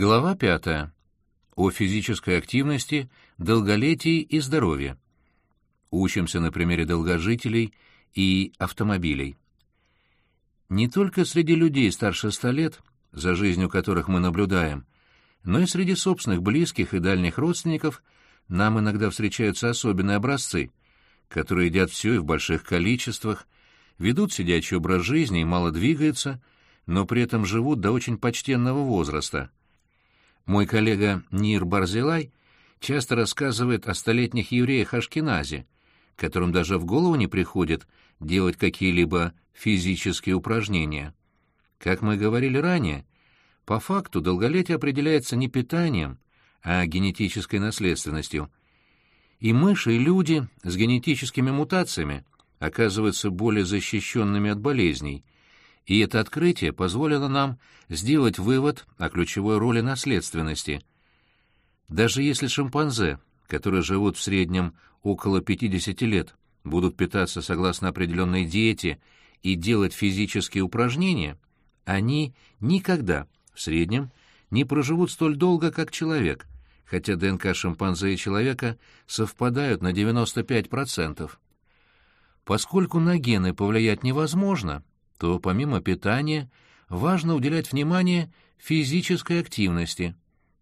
Глава пятая. О физической активности, долголетии и здоровье. Учимся на примере долгожителей и автомобилей. Не только среди людей старше ста лет, за жизнью которых мы наблюдаем, но и среди собственных близких и дальних родственников нам иногда встречаются особенные образцы, которые едят все и в больших количествах, ведут сидячий образ жизни и мало двигаются, но при этом живут до очень почтенного возраста. Мой коллега Нир Барзилай часто рассказывает о столетних евреях Ашкеназе, которым даже в голову не приходит делать какие-либо физические упражнения. Как мы говорили ранее, по факту долголетие определяется не питанием, а генетической наследственностью. И мыши, и люди с генетическими мутациями оказываются более защищенными от болезней – и это открытие позволило нам сделать вывод о ключевой роли наследственности. Даже если шимпанзе, которые живут в среднем около 50 лет, будут питаться согласно определенной диете и делать физические упражнения, они никогда, в среднем, не проживут столь долго, как человек, хотя ДНК шимпанзе и человека совпадают на 95%. Поскольку на гены повлиять невозможно, то помимо питания важно уделять внимание физической активности.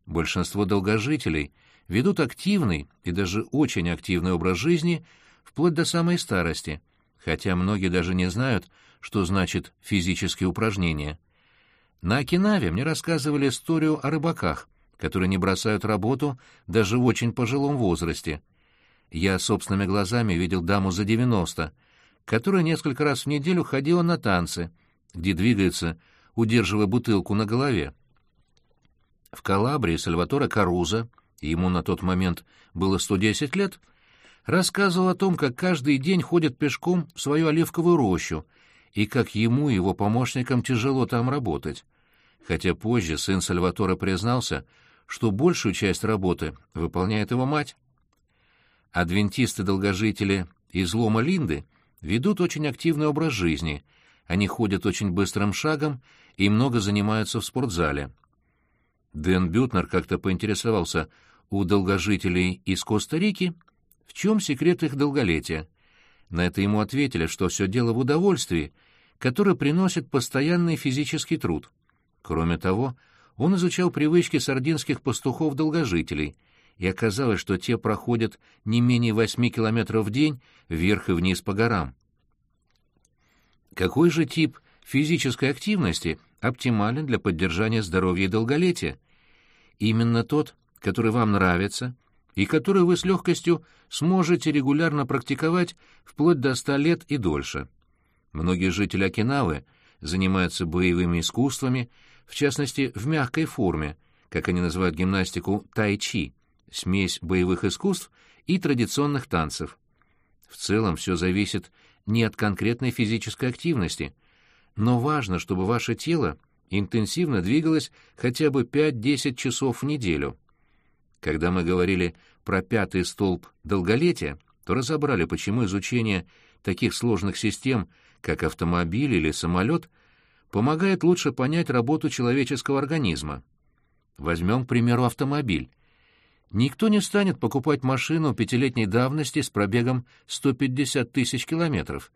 Большинство долгожителей ведут активный и даже очень активный образ жизни вплоть до самой старости, хотя многие даже не знают, что значит физические упражнения. На Окинаве мне рассказывали историю о рыбаках, которые не бросают работу даже в очень пожилом возрасте. Я собственными глазами видел даму за 90, которая несколько раз в неделю ходила на танцы, где двигается, удерживая бутылку на голове. В Калабрии Сальваторе Каруза, ему на тот момент было 110 лет, рассказывал о том, как каждый день ходит пешком в свою оливковую рощу и как ему и его помощникам тяжело там работать. Хотя позже сын Сальватора признался, что большую часть работы выполняет его мать. Адвентисты-долгожители из Лома Линды — ведут очень активный образ жизни, они ходят очень быстрым шагом и много занимаются в спортзале. Дэн Бютнер как-то поинтересовался у долгожителей из Коста-Рики, в чем секрет их долголетия. На это ему ответили, что все дело в удовольствии, которое приносит постоянный физический труд. Кроме того, он изучал привычки сардинских пастухов-долгожителей — и оказалось, что те проходят не менее восьми километров в день вверх и вниз по горам. Какой же тип физической активности оптимален для поддержания здоровья и долголетия? Именно тот, который вам нравится и который вы с легкостью сможете регулярно практиковать вплоть до ста лет и дольше. Многие жители Окинавы занимаются боевыми искусствами, в частности, в мягкой форме, как они называют гимнастику тай-чи — смесь боевых искусств и традиционных танцев. В целом все зависит не от конкретной физической активности, но важно, чтобы ваше тело интенсивно двигалось хотя бы 5-10 часов в неделю. Когда мы говорили про пятый столб долголетия, то разобрали, почему изучение таких сложных систем, как автомобиль или самолет, помогает лучше понять работу человеческого организма. Возьмем, к примеру, автомобиль. Никто не станет покупать машину пятилетней давности с пробегом 150 тысяч километров,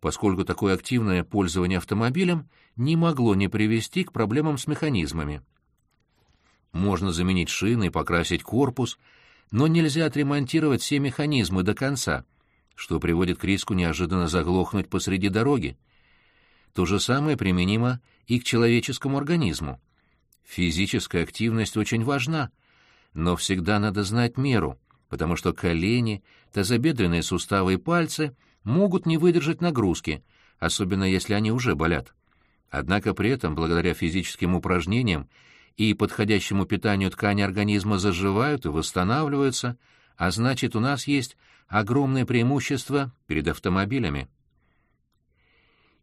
поскольку такое активное пользование автомобилем не могло не привести к проблемам с механизмами. Можно заменить шины и покрасить корпус, но нельзя отремонтировать все механизмы до конца, что приводит к риску неожиданно заглохнуть посреди дороги. То же самое применимо и к человеческому организму. Физическая активность очень важна, но всегда надо знать меру, потому что колени, тазобедренные суставы и пальцы могут не выдержать нагрузки, особенно если они уже болят. Однако при этом, благодаря физическим упражнениям и подходящему питанию ткани организма заживают и восстанавливаются, а значит, у нас есть огромное преимущество перед автомобилями.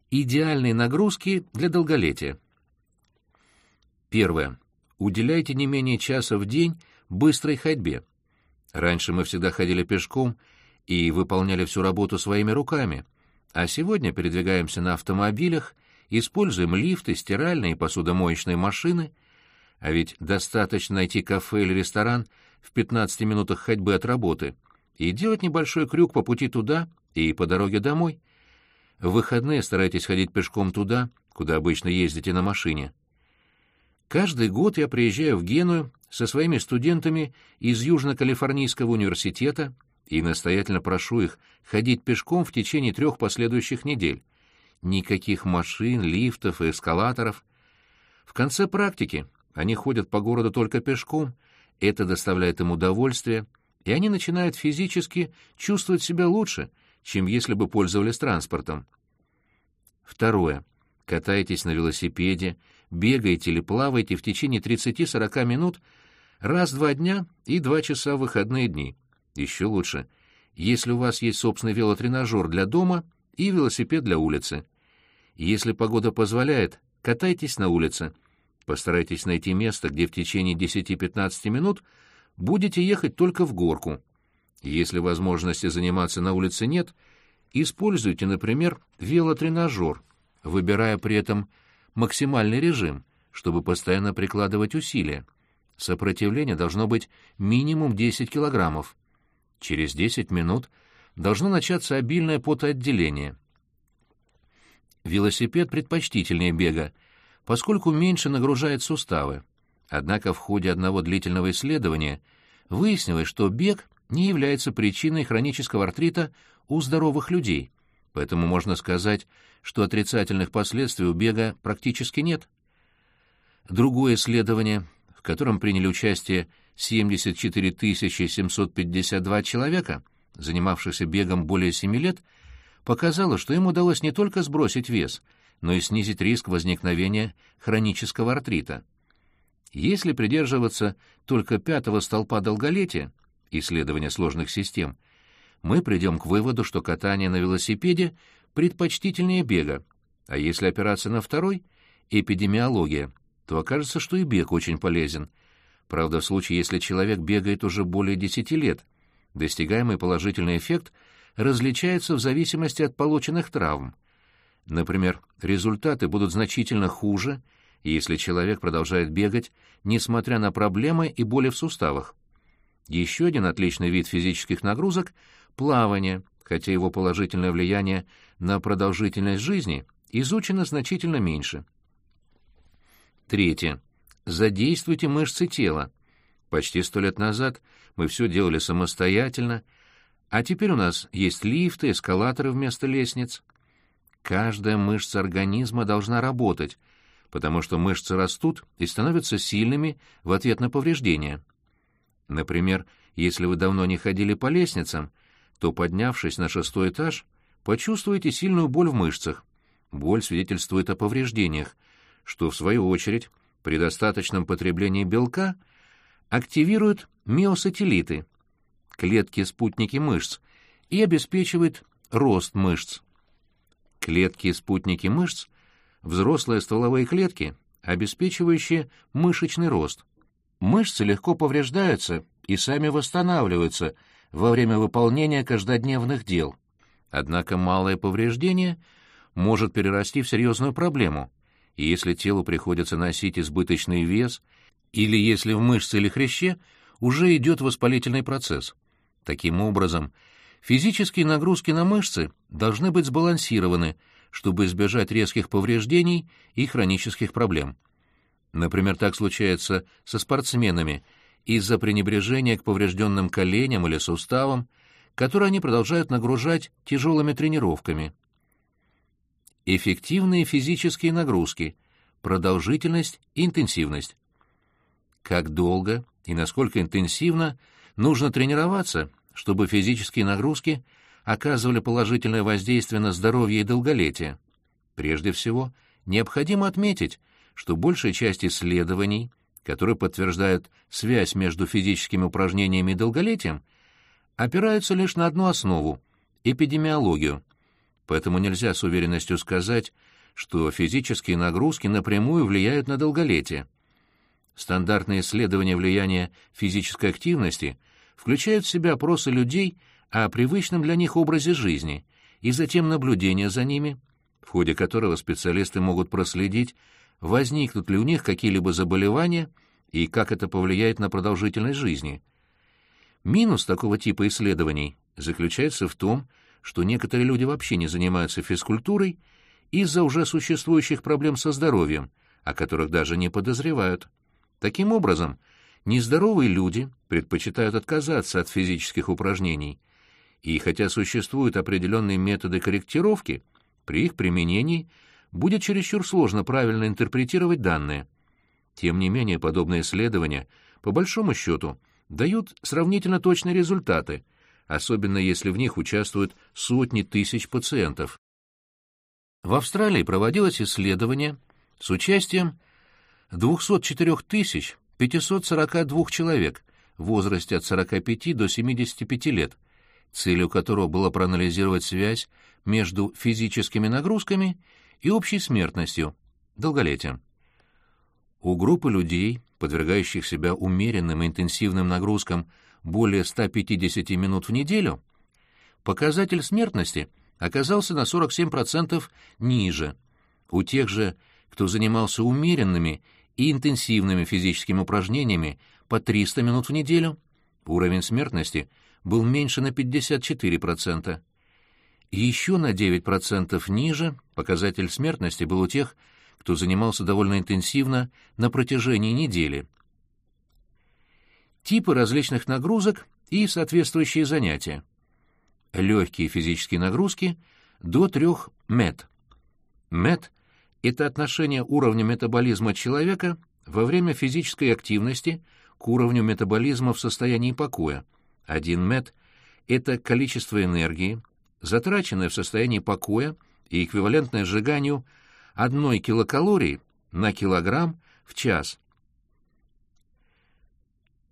Идеальные нагрузки для долголетия. Первое. Уделяйте не менее часа в день быстрой ходьбе. Раньше мы всегда ходили пешком и выполняли всю работу своими руками, а сегодня передвигаемся на автомобилях, используем лифты, стиральные и посудомоечные машины. А ведь достаточно найти кафе или ресторан в 15 минутах ходьбы от работы и делать небольшой крюк по пути туда и по дороге домой. В выходные старайтесь ходить пешком туда, куда обычно ездите на машине. Каждый год я приезжаю в Геную со своими студентами из Южно-Калифорнийского университета и настоятельно прошу их ходить пешком в течение трех последующих недель. Никаких машин, лифтов и эскалаторов. В конце практики они ходят по городу только пешком, это доставляет им удовольствие, и они начинают физически чувствовать себя лучше, чем если бы пользовались транспортом. Второе. Катаетесь на велосипеде, бегаете или плаваете в течение 30-40 минут раз-два дня и два часа в выходные дни. Еще лучше, если у вас есть собственный велотренажер для дома и велосипед для улицы. Если погода позволяет, катайтесь на улице. Постарайтесь найти место, где в течение 10-15 минут будете ехать только в горку. Если возможности заниматься на улице нет, используйте, например, велотренажер, выбирая при этом максимальный режим, чтобы постоянно прикладывать усилия. Сопротивление должно быть минимум 10 килограммов. Через 10 минут должно начаться обильное потоотделение. Велосипед предпочтительнее бега, поскольку меньше нагружает суставы. Однако в ходе одного длительного исследования выяснилось, что бег не является причиной хронического артрита у здоровых людей, поэтому можно сказать, что отрицательных последствий у бега практически нет. Другое исследование, в котором приняли участие 74 752 человека, занимавшихся бегом более 7 лет, показало, что им удалось не только сбросить вес, но и снизить риск возникновения хронического артрита. Если придерживаться только пятого столпа долголетия, исследования сложных систем, мы придем к выводу, что катание на велосипеде предпочтительнее бега, а если опираться на второй, эпидемиология, то окажется, что и бег очень полезен. Правда, в случае, если человек бегает уже более 10 лет, достигаемый положительный эффект различается в зависимости от полученных травм. Например, результаты будут значительно хуже, если человек продолжает бегать, несмотря на проблемы и боли в суставах. Еще один отличный вид физических нагрузок — плавание, хотя его положительное влияние на продолжительность жизни изучено значительно меньше. Третье. Задействуйте мышцы тела. Почти сто лет назад мы все делали самостоятельно, а теперь у нас есть лифты, эскалаторы вместо лестниц. Каждая мышца организма должна работать, потому что мышцы растут и становятся сильными в ответ на повреждения. Например, если вы давно не ходили по лестницам, то, поднявшись на шестой этаж, почувствуете сильную боль в мышцах. Боль свидетельствует о повреждениях, что, в свою очередь, при достаточном потреблении белка активирует миосателлиты, клетки-спутники мышц, и обеспечивает рост мышц. Клетки-спутники мышц – взрослые стволовые клетки, обеспечивающие мышечный рост. Мышцы легко повреждаются и сами восстанавливаются во время выполнения каждодневных дел. Однако малое повреждение может перерасти в серьезную проблему, и если телу приходится носить избыточный вес, или если в мышце или хряще уже идет воспалительный процесс. Таким образом, физические нагрузки на мышцы должны быть сбалансированы, чтобы избежать резких повреждений и хронических проблем. Например, так случается со спортсменами из-за пренебрежения к поврежденным коленям или суставам, которые они продолжают нагружать тяжелыми тренировками. Эффективные физические нагрузки, продолжительность и интенсивность. Как долго и насколько интенсивно нужно тренироваться, чтобы физические нагрузки оказывали положительное воздействие на здоровье и долголетие? Прежде всего, необходимо отметить, что большая часть исследований, которые подтверждают связь между физическими упражнениями и долголетием, опираются лишь на одну основу — эпидемиологию. Поэтому нельзя с уверенностью сказать, что физические нагрузки напрямую влияют на долголетие. Стандартные исследования влияния физической активности включают в себя опросы людей о привычном для них образе жизни и затем наблюдение за ними, в ходе которого специалисты могут проследить, возникнут ли у них какие-либо заболевания и как это повлияет на продолжительность жизни. Минус такого типа исследований заключается в том, что некоторые люди вообще не занимаются физкультурой из-за уже существующих проблем со здоровьем, о которых даже не подозревают. Таким образом, нездоровые люди предпочитают отказаться от физических упражнений, и хотя существуют определенные методы корректировки, при их применении будет чересчур сложно правильно интерпретировать данные. Тем не менее, подобные исследования, по большому счету, дают сравнительно точные результаты, особенно если в них участвуют сотни тысяч пациентов. В Австралии проводилось исследование с участием 204 542 человек в возрасте от 45 до 75 лет, целью которого было проанализировать связь между физическими нагрузками и общей смертностью, долголетием. У группы людей, подвергающих себя умеренным и интенсивным нагрузкам более 150 минут в неделю, показатель смертности оказался на 47% ниже. У тех же, кто занимался умеренными и интенсивными физическими упражнениями по 300 минут в неделю, уровень смертности был меньше на 54%. Еще на 9% ниже показатель смертности был у тех, кто занимался довольно интенсивно на протяжении недели. Типы различных нагрузок и соответствующие занятия. Легкие физические нагрузки до 3 МЭТ. МЭТ – это отношение уровня метаболизма человека во время физической активности к уровню метаболизма в состоянии покоя. 1 МЭТ – это количество энергии, затраченное в состоянии покоя и эквивалентное сжиганию одной килокалории на килограмм в час.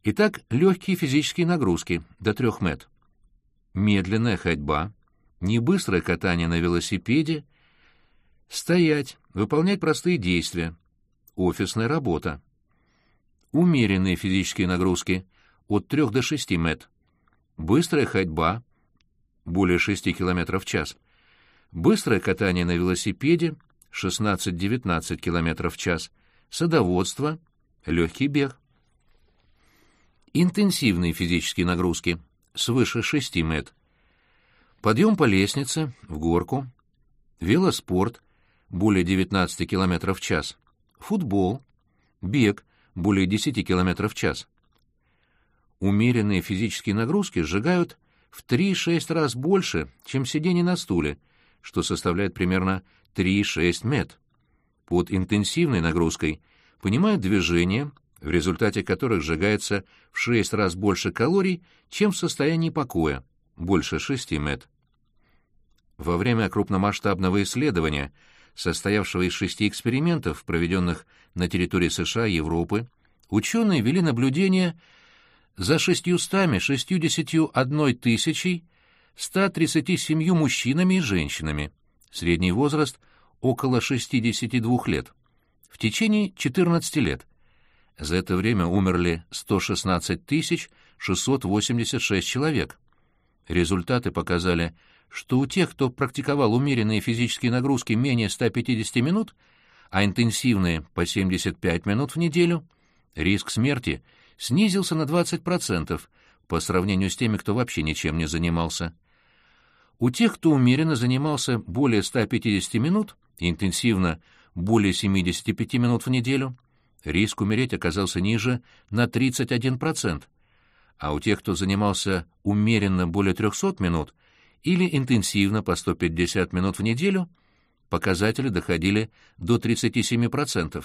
Итак, легкие физические нагрузки до 3 мет. Медленная ходьба, небыстрое катание на велосипеде, стоять, выполнять простые действия, офисная работа. Умеренные физические нагрузки от 3 до 6 мет. Быстрая ходьба, более 6 км в час. Быстрое катание на велосипеде 16-19 км в час. Садоводство, легкий бег. Интенсивные физические нагрузки свыше 6 мет. Подъем по лестнице, в горку. Велоспорт более 19 км в час. Футбол. Бег более 10 км в час. Умеренные физические нагрузки сжигают в 3-6 раз больше, чем сидение на стуле, что составляет примерно 3-6 мет. Под интенсивной нагрузкой понимают движения, в результате которых сжигается в 6 раз больше калорий, чем в состоянии покоя, больше 6 мет. Во время крупномасштабного исследования, состоявшего из шести экспериментов, проведенных на территории США и Европы, ученые вели наблюдения за 661 тысячей 137 мужчинами и женщинами, средний возраст около 62 лет, в течение 14 лет. За это время умерли 116 тысяч 686 человек. Результаты показали, что у тех, кто практиковал умеренные физические нагрузки менее 150 минут, а интенсивные по 75 минут в неделю, риск смерти – снизился на 20% по сравнению с теми, кто вообще ничем не занимался. У тех, кто умеренно занимался более 150 минут, интенсивно более 75 минут в неделю, риск умереть оказался ниже на 31%, а у тех, кто занимался умеренно более 300 минут или интенсивно по 150 минут в неделю, показатели доходили до 37%.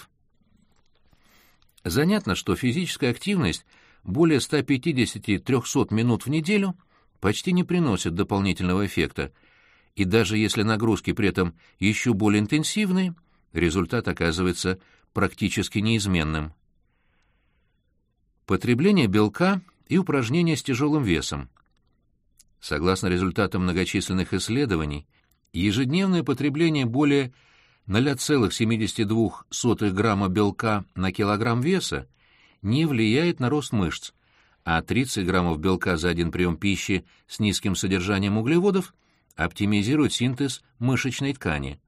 Занятно, что физическая активность более 150-300 минут в неделю почти не приносит дополнительного эффекта, и даже если нагрузки при этом еще более интенсивные, результат оказывается практически неизменным. Потребление белка и упражнения с тяжелым весом. Согласно результатам многочисленных исследований, ежедневное потребление более 0,72 грамма белка на килограмм веса не влияет на рост мышц, а 30 граммов белка за один прием пищи с низким содержанием углеводов оптимизирует синтез мышечной ткани.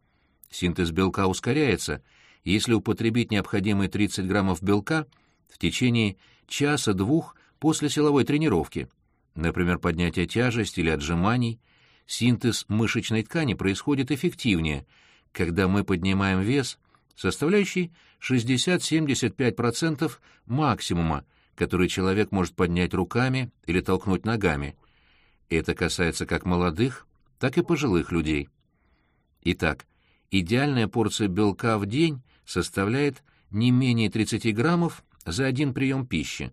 Синтез белка ускоряется, если употребить необходимые 30 граммов белка в течение часа-двух после силовой тренировки, например, поднятия тяжести или отжиманий, синтез мышечной ткани происходит эффективнее, когда мы поднимаем вес, составляющий 60-75% максимума, который человек может поднять руками или толкнуть ногами. Это касается как молодых, так и пожилых людей. Итак, идеальная порция белка в день составляет не менее 30 граммов за один прием пищи.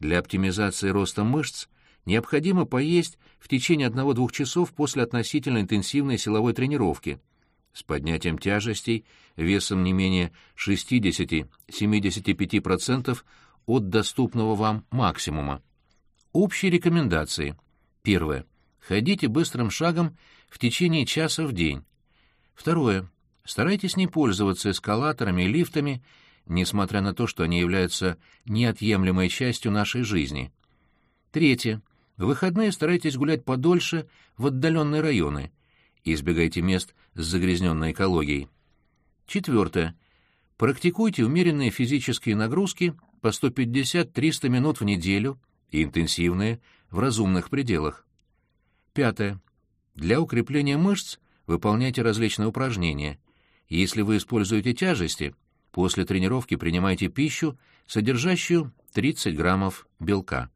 Для оптимизации роста мышц необходимо поесть в течение 1-2 часов после относительно интенсивной силовой тренировки с поднятием тяжестей весом не менее 60-75% от доступного вам максимума. Общие рекомендации. Первое. Ходите быстрым шагом в течение часа в день. Второе. Старайтесь не пользоваться эскалаторами и лифтами, несмотря на то, что они являются неотъемлемой частью нашей жизни. Третье. В выходные старайтесь гулять подольше в отдаленные районы. Избегайте мест с загрязненной экологией. Четвертое. Практикуйте умеренные физические нагрузки по 150-300 минут в неделю и интенсивные в разумных пределах. Пятое. Для укрепления мышц выполняйте различные упражнения. Если вы используете тяжести, после тренировки принимайте пищу, содержащую 30 граммов белка.